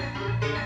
Dancing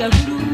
like a voodoo.